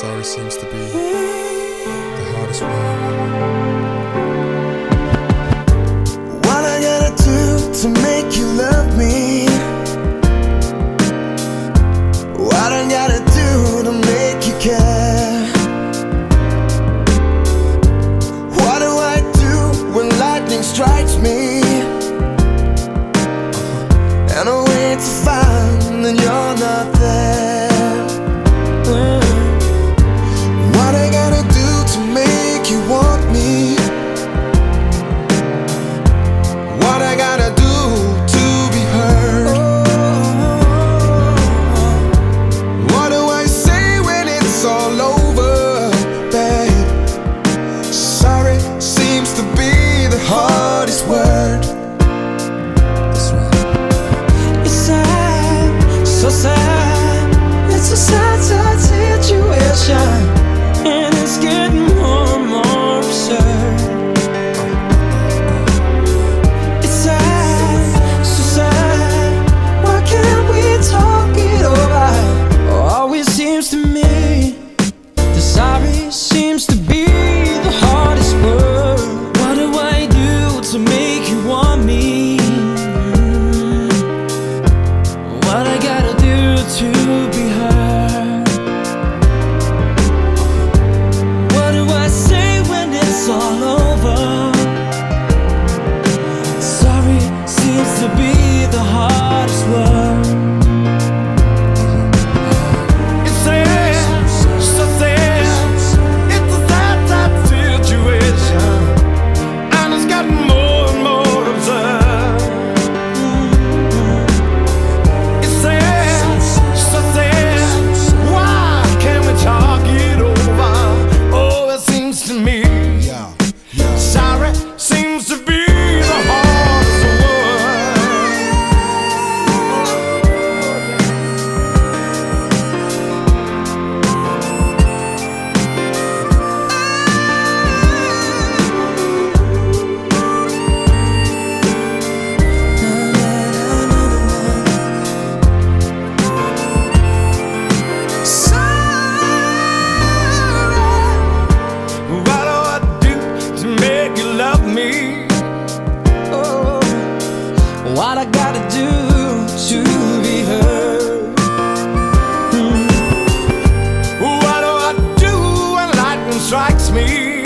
Sorry seems to be the hardest one. What I gotta do to make you love me? What I gotta do to make you care? What do I do when lightning strikes me? And a way to find. sad. It's a sad, sad situation. me.